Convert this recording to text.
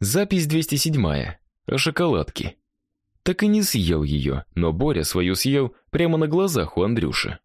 Запись 207 о шоколадке. Так и не съел ее, но Боря свою съел прямо на глазах у Андрюши.